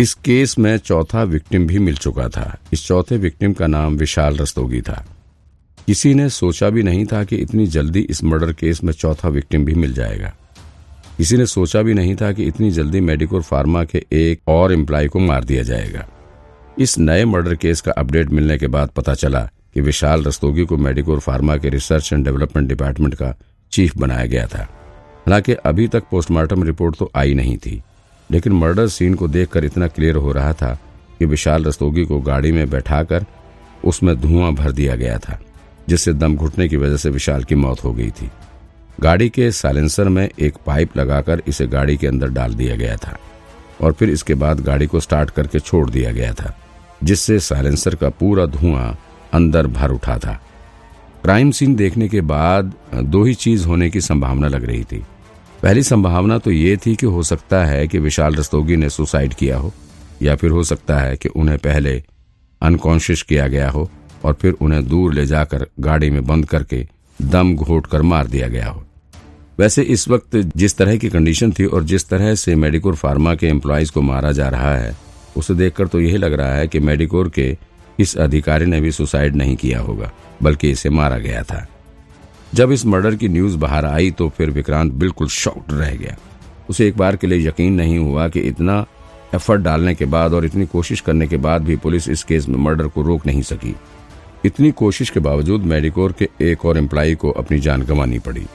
इस केस में चौथा विक्टिम भी मिल चुका था। इस चौथे विक्टिम का नाम विशाल रस्तोगी था। किसी ने सोचा भी नहीं था कि इतनी जल्दी इस मर्डर केस में चौथा विक्टिम भी मिल जाएगा। किसी ने सोचा भी नहीं था कि इतनी जल्दी मेडिकोर फार्मा के एक और एम्प्लॉय को मार दिया जाएगा। इस नए मर्डर केस का अपडेट मिलने के बाद पता चला कि विशाल रस्तोगी को मेडिकोर फार्मा के रिसर्च एंड डेवलपमेंट डिपार्टमेंट का चीफ बनाया गया था। हालाँकि अभी तक पोस्टमार्टम रिपोर्ट तो आई नहीं थी। लेकिन मर्डर सीन को देखकर इतना क्लियर हो रहा था कि विशाल रस्तोगी को गाड़ी में बैठाकर उसमें धुआँ भर दिया गया था, जिससे दम घुटने की वजह से विशाल की मौत हो गई थी। गाड़ी के साइलेंसर में एक पाइप लगाकर इसे गाड़ी के अंदर डाल दिया गया था और फिर इसके बाद गाड़ी को स्टार्ट करके छोड़ दिया गया था, जिससे साइलेंसर का पूरा धुआँ अंदर भर उठा था। क्राइम सीन देखने के बाद दो ही चीज़ होने की संभावना लग रही थी। पहली संभावना तो ये थी कि हो सकता है कि विशाल रस्तोगी ने सुसाइड किया हो, या फिर हो सकता है कि उन्हें पहले अनकॉन्शियस किया गया हो और फिर उन्हें दूर ले जाकर गाड़ी में बंद करके दम घोट कर मार दिया गया हो। वैसे इस वक्त जिस तरह की कंडीशन थी और जिस तरह से मेडिकोर फार्मा के एम्प्लॉयज़ को मारा जा रहा है, उसे देखकर तो यही लग रहा है कि मेडिकोर के इस अधिकारी ने भी सुसाइड नहीं किया होगा, बल्कि इसे मारा गया था। जब इस मर्डर की न्यूज़ बाहर आई तो फिर विक्रांत बिल्कुल शॉक्ड रह गया। उसे एक बार के लिए यकीन नहीं हुआ कि इतना एफर्ट डालने के बाद और इतनी कोशिश करने के बाद भी पुलिस इस केस में मर्डर को रोक नहीं सकी। इतनी कोशिश के बावजूद मेडिकोर के एक और एम्प्लाई को अपनी जान गंवानी पड़ी।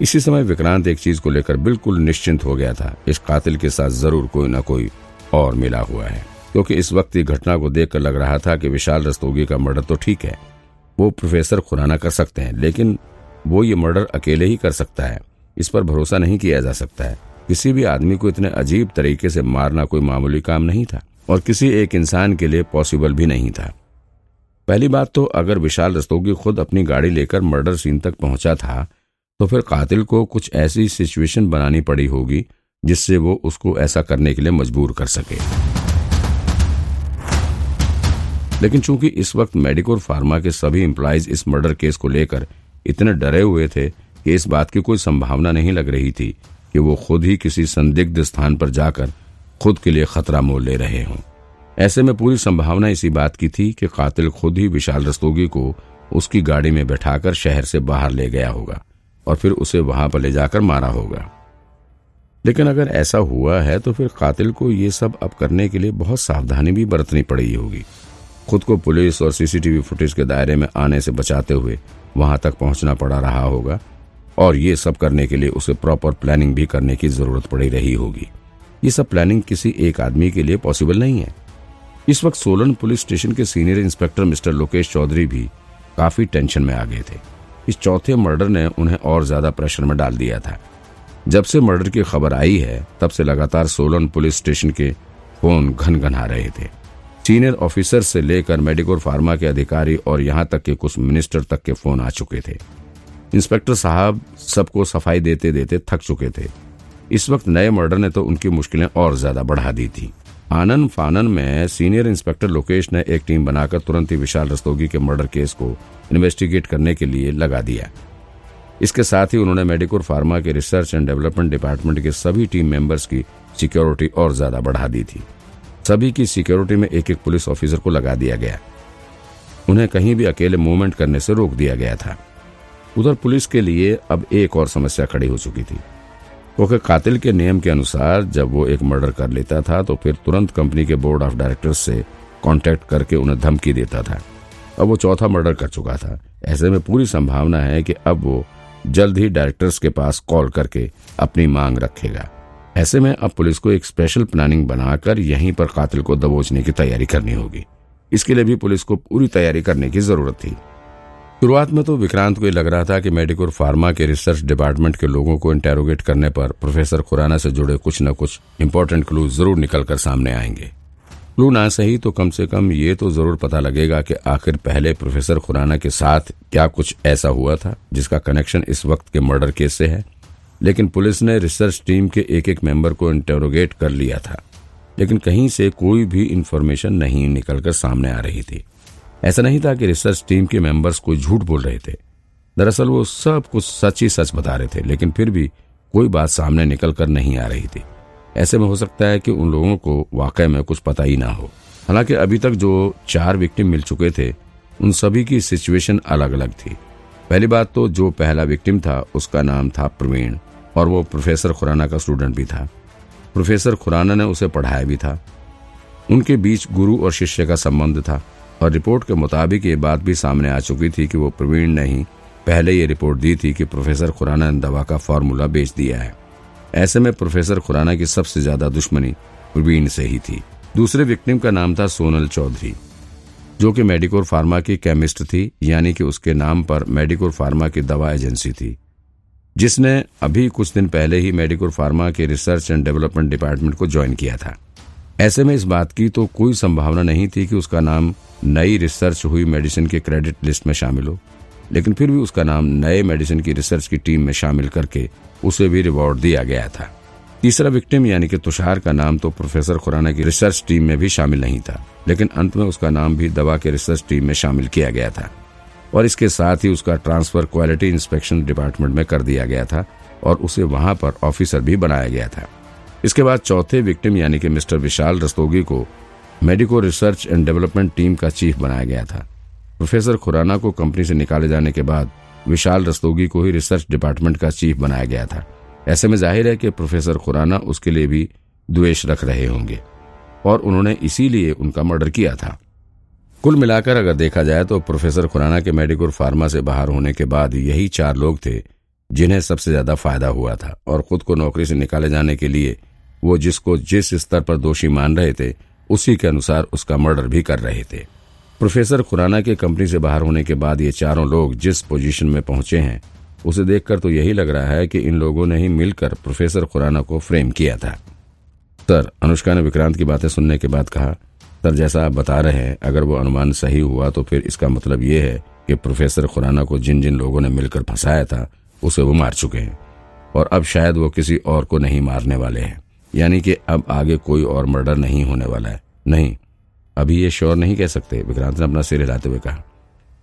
इसी समय विक्रांत एक चीज़ को लेकर बिल्कुल निश्चिंत हो गया था। इस कातिल के साथ ज़रूर कोई न कोई और मिला हुआ है, क्योंकि इस वक्त घटना को देखकर लग रहा था कि विशाल रस्तोगी का मर्डर तो ठीक है। वो प्रोफेसर खुराना कर सकते हैं, लेकिन वो ये मर्डर अकेले ही कर सकता है। इस पर भरोसा नहीं किया जा सकता है। किसी भी आदमी को इतने अजीब तरीके से मारना कोई मामूली काम नहीं था और किसी एक इंसान के लिए पॉसिबल भी नहीं था। पहली बात तो अगर विशाल रस्तोगी खुद अपनी गाड़ी लेकर मर्डर सीन तक पहुँचा था तो फिर कातिल को कुछ ऐसी सिचुएशन बनानी पड़ी होगी, जिससे वो उसको ऐसा करने के लिए मजबूर कर सके। लेकिन चूँकि इस वक्त मेडिकोर फार्मा के सभी एम्प्लॉयज़ इस मर्डर केस को लेकर इतने डरे हुए थे कि इस बात की कोई संभावना नहीं लग रही थी कि वो खुद ही किसी संदिग्ध स्थान पर जाकर खुद के लिए खतरा मोल ले रहे हों। ऐसे में पूरी संभावना इसी बात की थी कि कातिल खुद ही विशाल रस्तोगी को उसकी गाड़ी में बैठाकर शहर से बाहर ले गया होगा और फिर उसे वहाँ पर ले जाकर मारा होगा। लेकिन अगर ऐसा हुआ है तो फिर कातिल को ये सब अब करने के लिए बहुत सावधानी भी बरतनी पड़ी होगी। खुद को पुलिस और सीसीटीवी फुटेज के दायरे में आने से बचाते हुए वहाँ तक पहुँचना पड़ा रहा होगा, और ये सब करने के लिए उसे प्रॉपर प्लानिंग भी करने की ज़रूरत पड़ी रही होगी। ये सब प्लानिंग किसी एक आदमी के लिए पॉसिबल नहीं है। इस वक्त सोलन पुलिस स्टेशन के senior inspector mister Lokesh Chaudhary भी काफ़ी टेंशन में आ गए थे। इस चौथे मर्डर ने उन्हें और ज़्यादा प्रेशर में डाल दिया था। जब से मर्डर की खबर आई है, तब से लगातार सोलन पुलिस स्टेशन के फ़ोन घन रहे थे। सीनियर ऑफिसर से लेकर मेडिकोर फार्मा के अधिकारी और यहाँ तक के कुछ मिनिस्टर तक के फ़ोन आ चुके थे। इंस्पेक्टर साहब सबको सफ़ाई देते देते थक चुके थे। इस वक्त नए मर्डर ने तो उनकी मुश्किलें और ज़्यादा बढ़ा दी थी। आनंद फानन में सीनियर इंस्पेक्टर लोकेश ने एक टीम बनाकर तुरंत ही विशाल रस्तोगी के मर्डर केस को इन्वेस्टिगेट करने के लिए लगा दिया। इसके साथ ही उन्होंने मेडिकोर फार्मा के रिसर्च एंड डेवलपमेंट डिपार्टमेंट के सभी टीम मेंबर्स की सिक्योरिटी और ज़्यादा बढ़ा दी थी। सभी की सिक्योरिटी में एक एक पुलिस ऑफिसर को लगा दिया गया। उन्हें कहीं भी अकेले मूवमेंट करने से रोक दिया गया था। उधर पुलिस के लिए अब एक और समस्या खड़ी हो चुकी थी। क्योंकि कातिल के नियम के अनुसार जब वो एक मर्डर कर लेता था तो फिर तुरंत कंपनी के बोर्ड ऑफ़ डायरेक्टर्स से कांटेक्ट करके उन्हें धमकी देता था। अब वो चौथा मर्डर कर चुका था। ऐसे में पूरी संभावना है कि अब वो जल्द ही डायरेक्टर्स के पास कॉल करके अपनी मांग रखेगा। ऐसे में अब पुलिस को एक स्पेशल प्लानिंग बनाकर यहीं पर कातिल को दबोचने की तैयारी करनी होगी। इसके लिए भी पुलिस को पूरी तैयारी करने की ज़रूरत थी। शुरुआत में तो विक्रांत को यह लग रहा था कि मेडिकोर फार्मा के रिसर्च डिपार्टमेंट के लोगों को इंटेरोगेट करने पर प्रोफेसर खुराना से जुड़े कुछ न कुछ इम्पोर्टेंट क्लू ज़रूर निकलकर सामने आएँगे। क्लू ना सही तो कम से कम ये तो ज़रूर पता लगेगा कि आखिर पहले प्रोफेसर खुराना के साथ क्या कुछ ऐसा हुआ था जिसका कनेक्शन इस वक्त के मर्डर केस से है। लेकिन पुलिस ने रिसर्च टीम के एक एक मेंबर को इंटेरोगेट कर लिया था। लेकिन कहीं से कोई भी इंफॉर्मेशन नहीं निकलकर सामने आ रही थी। ऐसा नहीं था कि रिसर्च टीम के मेंबर्स कोई झूठ बोल रहे थे। दरअसल वो सब कुछ सच ही सच बता रहे थे, लेकिन फिर भी कोई बात सामने निकल कर नहीं आ रही थी। ऐसे में हो सकता है कि उन लोगों को वाकई में कुछ पता ही ना हो। हालाँकि अभी तक जो चार विक्टिम मिल चुके थे, उन सभी की सिचुएशन अलग अलग थी। पहली बात तो जो पहला विक्टिम था, उसका नाम था प्रवीण। और वो प्रोफेसर खुराना का स्टूडेंट भी था। प्रोफेसर खुराना ने उसे पढ़ाया भी था। उनके बीच गुरु और शिष्य का संबंध था और रिपोर्ट के मुताबिक ये बात भी सामने आ चुकी थी कि वो प्रवीण ने ही पहले ये रिपोर्ट दी थी कि प्रोफेसर खुराना ने दवा का फॉर्मूला बेच दिया है। ऐसे में प्रोफेसर खुराना की सबसे ज़्यादा दुश्मनी प्रवीण से ही थी। दूसरे विक्टिम का नाम था सोनल चौधरी, जो कि मेडिकोर फार्मा की केमिस्ट थी, यानी कि उसके नाम पर मेडिकोर फार्मा की दवा एजेंसी थी। जिसने अभी कुछ दिन पहले ही मेडिकोर फार्मा के रिसर्च एंड डेवलपमेंट डिपार्टमेंट को ज्वाइन किया था। ऐसे में इस बात की तो कोई संभावना नहीं थी कि उसका नाम नई रिसर्च हुई मेडिसिन के क्रेडिट लिस्ट में शामिल हो, लेकिन फिर भी उसका नाम नए मेडिसिन की रिसर्च की टीम में शामिल करके उसे भी रिवॉर्ड दिया गया था। तीसरा विक्टिम यानी कि तुषार का नाम तो प्रोफेसर खुराना की रिसर्च टीम में भी शामिल नहीं था, लेकिन अंत में उसका नाम भी दवा के रिसर्च टीम में शामिल किया गया था। और इसके साथ ही उसका ट्रांसफ़र क्वालिटी इंस्पेक्शन डिपार्टमेंट में कर दिया गया था और उसे वहाँ पर ऑफिसर भी बनाया गया था। इसके बाद चौथे विक्टिम यानी कि मिस्टर विशाल रस्तोगी को Medico research and development team का चीफ बनाया गया था। प्रोफेसर खुराना को कंपनी से निकाले जाने के बाद विशाल रस्तोगी को ही रिसर्च डिपार्टमेंट का चीफ बनाया गया था। ऐसे में ज़ाहिर है कि प्रोफेसर खुराना उसके लिए भी द्वेष रख रहे होंगे और उन्होंने इसीलिए उनका मर्डर किया था। कुल मिलाकर अगर देखा जाए तो प्रोफेसर खुराना के मेडिकोर फार्मा से बाहर होने के बाद यही चार लोग थे जिन्हें सबसे ज़्यादा फ़ायदा हुआ था और खुद को नौकरी से निकाले जाने के लिए वो जिसको जिस स्तर पर दोषी मान रहे थे, उसी के अनुसार उसका मर्डर भी कर रहे थे। प्रोफेसर खुराना के कंपनी से बाहर होने के बाद ये चारों लोग जिस पोजीशन में पहुँचे हैं, उसे देखकर तो यही लग रहा है कि इन लोगों ने ही मिलकर प्रोफेसर खुराना को फ्रेम किया था। सर, अनुष्का ने विक्रांत की बातें सुनने के बाद कहा सर जैसा आप बता रहे हैं, अगर वो अनुमान सही हुआ तो फिर इसका मतलब ये है कि प्रोफेसर खुराना को जिन जिन लोगों ने मिलकर फंसाया था, उसे वो मार चुके हैं। और अब शायद वो किसी और को नहीं मारने वाले हैं। यानी कि अब आगे कोई और मर्डर नहीं होने वाला है। नहीं, अभी ये श्योर नहीं कह सकते, विक्रांत ने अपना सिर हिलाते हुए कहा।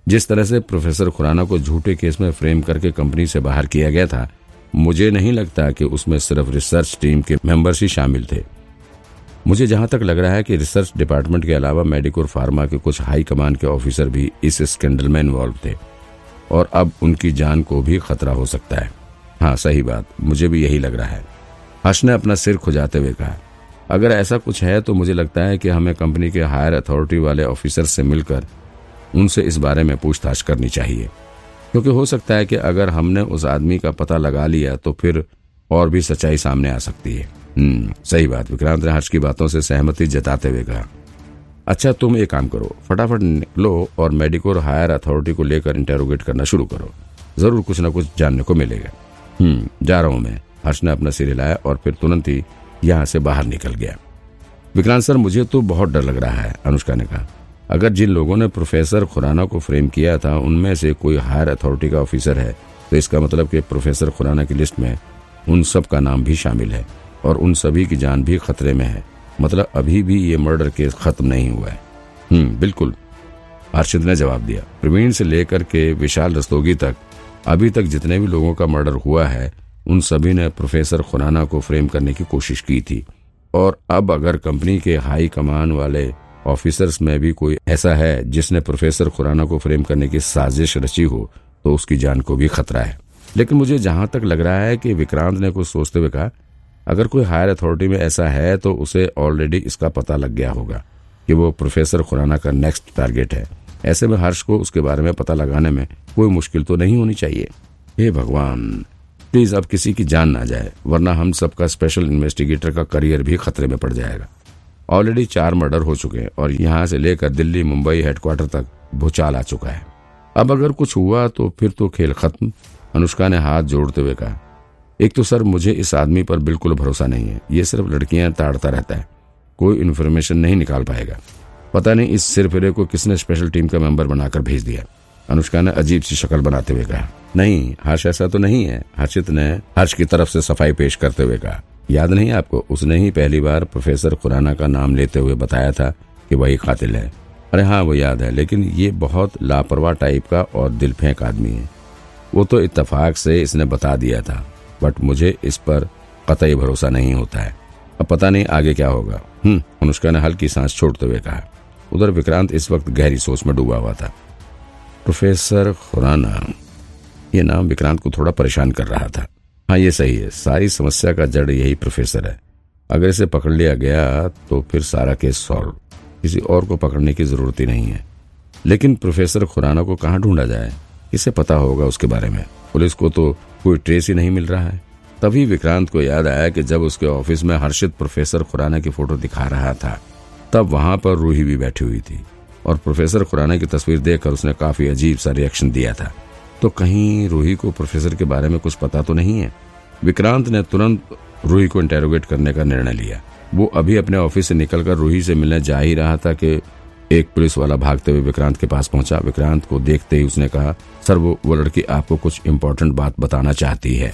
जिस तरह से प्रोफेसर खुराना को झूठे केस में फ्रेम करके कंपनी से बाहर किया गया था, मुझे नहीं लगता कि उसमें सिर्फ़ रिसर्च टीम के मेंबर्स ही शामिल थे। मुझे जहाँ तक लग रहा है कि रिसर्च डिपार्टमेंट के अलावा मेडिकोर फार्मा के कुछ हाई कमान के ऑफिसर भी इस स्कैंडल में इन्वॉल्व थे, और अब उनकी जान को भी खतरा हो सकता है। हाँ सही बात, मुझे भी यही लग रहा है। हर्ष ने अपना सिर खुजाते हुए कहा, अगर ऐसा कुछ है तो मुझे लगता है कि हमें कंपनी के हायर अथॉरिटी वाले ऑफिसर से मिलकर उनसे इस बारे में पूछताछ करनी चाहिए। क्योंकि हो सकता है कि अगर हमने उस आदमी का पता लगा लिया तो फिर और भी सच्चाई सामने आ सकती है। हम्म सही बात। विक्रांत ने हर्ष की बातों से सहमति जताते हुए कहा अच्छा तुम एक काम करो, फटाफट निकलो और मेडिकोर हायर अथॉरिटी को लेकर इंटेरोगेट करना शुरू करो। ज़रूर कुछ न कुछ जानने को मिलेगा। हम्म जा रहा हूँ मैं। हर्ष ने अपना सिर हिलाया और फिर तुरंत ही यहाँ से बाहर निकल गया। विक्रांत सर, मुझे तो बहुत डर लग रहा है, अनुष्का ने कहा। अगर जिन लोगों ने प्रोफेसर खुराना को फ्रेम किया था, उनमें से कोई हायर अथॉरिटी का ऑफिसर है तो इसका मतलब कि प्रोफेसर खुराना की लिस्ट में उन सब का नाम भी शामिल है और उन सभी की जान भी खतरे में है। मतलब अभी भी ये मर्डर केस खत्म नहीं हुआ है। हम्म बिल्कुल। हर्षित ने जवाब दिया। प्रवीण से लेकर के विशाल रस्तोगी तक, अभी तक जितने भी लोगों का मर्डर हुआ है, उन सभी ने प्रोफेसर खुराना को फ्रेम करने की कोशिश की थी। और अब अगर कंपनी के हाई कमान वाले ऑफिसर्स में भी कोई ऐसा है जिसने प्रोफेसर खुराना को फ्रेम करने की साजिश रची हो तो उसकी जान को भी खतरा है। लेकिन मुझे जहाँ तक लग रहा है कि विक्रांत ने कुछ सोचते हुए कहा, अगर कोई हायर अथॉरिटी में ऐसा है तो उसे ऑलरेडी इसका पता लग गया होगा कि वो प्रोफेसर खुराना का नेक्स्ट टारगेट है। ऐसे में हर्ष को उसके बारे में पता लगाने में कोई मुश्किल तो नहीं होनी चाहिए। हे भगवान प्लीज़ अब किसी की जान ना जाए, वरना हम सबका स्पेशल इन्वेस्टिगेटर का करियर भी खतरे में पड़ जाएगा। ऑलरेडी चार मर्डर हो चुके हैं और यहाँ से लेकर दिल्ली, मुंबई हेडक्वार्टर तक भूचाल आ चुका है। अब अगर कुछ हुआ तो फिर तो खेल खत्म। अनुष्का ने हाथ जोड़ते हुए कहा, एक तो सर, मुझे इस आदमी पर बिल्कुल भरोसा नहीं है। ये सिर्फ़ लड़कियाँ ताड़ता रहता है। कोई इन्फॉर्मेशन नहीं निकाल पाएगा। पता नहीं इस सिर सिरफिरे को किसने स्पेशल टीम का मेंबर बनाकर भेज दिया। अनुष्का ने अजीब सी शक्ल बनाते हुए कहा, नहीं, हर्ष ऐसा तो नहीं है। हर्षित ने हर्ष की तरफ़ से सफ़ाई पेश करते हुए कहा, याद नहीं आपको, उसने ही पहली बार प्रोफेसर खुराना का नाम लेते हुए बताया था कि वही कातिल है। अरे हाँ वो याद है, लेकिन ये बहुत लापरवाह टाइप का और दिल फेंक आदमी है। वो तो इत्तेफाक से इसने बता दिया था, बट मुझे इस पर कतई भरोसा नहीं होता है। अब पता नहीं आगे क्या होगा। हम्म अनुष्का ने हल्की सांस छोड़ते हुए कहा। उधर विक्रांत इस वक्त गहरी सोच में डूबा हुआ था। प्रोफेसर खुराना, ये नाम विक्रांत को थोड़ा परेशान कर रहा था। हाँ ये सही है। सारी समस्या का जड़ यही प्रोफेसर है। अगर इसे पकड़ लिया गया तो फिर सारा केस सॉल्व। किसी और को पकड़ने की ज़रूरत ही नहीं है। लेकिन प्रोफेसर खुराना को कहाँ ढूंढा जाए? किसे पता होगा उसके बारे में? पुलिस को तो कोई ट्रेस ही नहीं मिल रहा है। तभी विक्रांत को याद आया कि जब उसके ऑफ़िस में हर्षित प्रोफेसर खुराना की फ़ोटो दिखा रहा था, तब वहाँ पर रूही भी बैठी हुई थी और प्रोफेसर खुराना की तस्वीर देखकर उसने काफ़ी अजीब सा रिएक्शन दिया था। तो कहीं रूही को प्रोफेसर के बारे में कुछ पता तो नहीं है? विक्रांत ने तुरंत रूही को इंटेरोगेट करने का निर्णय लिया। वो अभी अपने ऑफ़िस से निकलकर रूही से मिलने जा ही रहा था कि एक पुलिस वाला भागते हुए विक्रांत के पास पहुँचा। विक्रांत को देखते ही उसने कहा, सर, वो वो लड़की आपको कुछ इम्पोर्टेंट बात बताना चाहती है।